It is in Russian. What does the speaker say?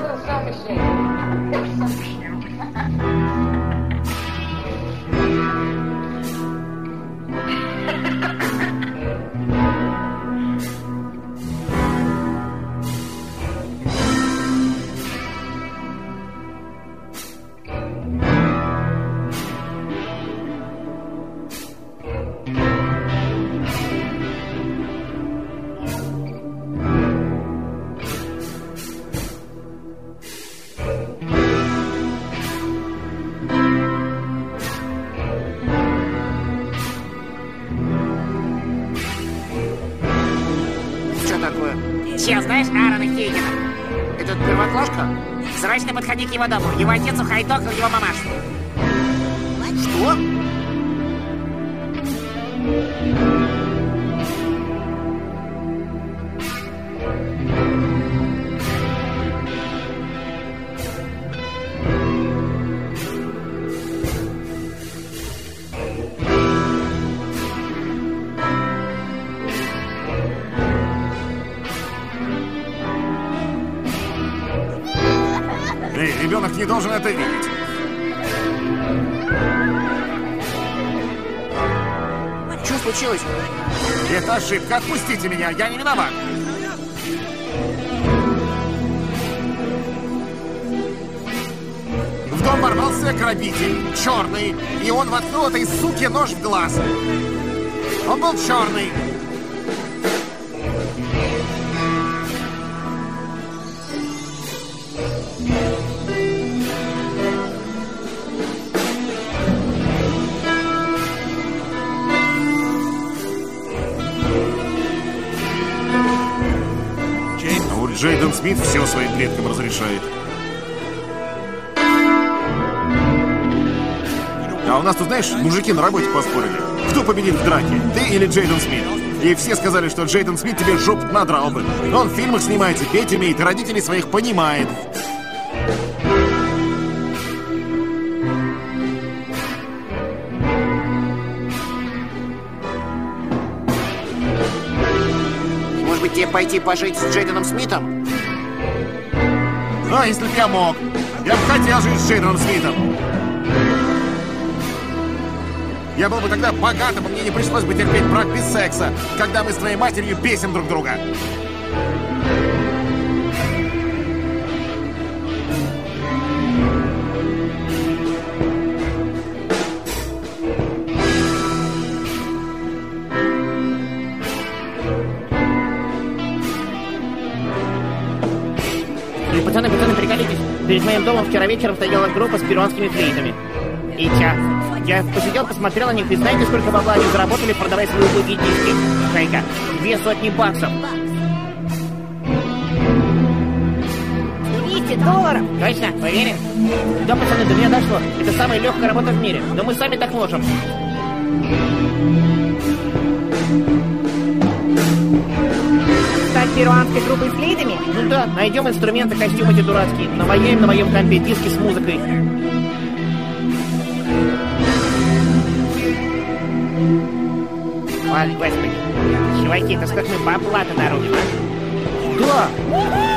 Что такое? Че, знаешь Аарона Хейгена? Этот первоклашка? Срочно подходи к его дому. Его отец ухайдокал его мамашу. Что? Ребенок не должен это видеть. Что случилось? Это ошибка. Отпустите меня. Я не виноват. В дом ворвался грабитель, черный, и он воткнул этой суке нож в глаз. Он был черный. Джейден Смит все своим предкам разрешает. А у нас тут, знаешь, мужики на работе поспорили. Кто победит в драке, ты или Джейден Смит? И все сказали, что Джейден Смит тебе жоп надрал бы. Он в фильмах снимается, петь умеет, и родителей своих понимает. Тебе пойти пожить с Джейденом Смитом? А если б я мог? Я бы хотел жить с Джейденом Смитом. Я был бы тогда богатым, и мне не пришлось бы терпеть брак без секса, когда мы с твоей матерью бесим друг друга. И, пацаны, пацаны, приколитесь. Перед моим домом вчера вечером стояла группа с перуанскими флейтами. И чё? Я посидел, посмотрел на них, и знаете, сколько бабла они заработали, продавая свои убогие диски? Хайка, две сотни баксов. 200 долларов? Точно, уверен? Да, пацаны, до меня дошло. Это самая легкая работа в мире. Но мы сами так можем. Стать перуанской группой с флейтами? Ну да, найдем инструменты, костюмы эти дурацкие. Навояем на моем компе диски с музыкой. Ой, господи. Чуваки, это сколько мы бабла-то нарубим? Да!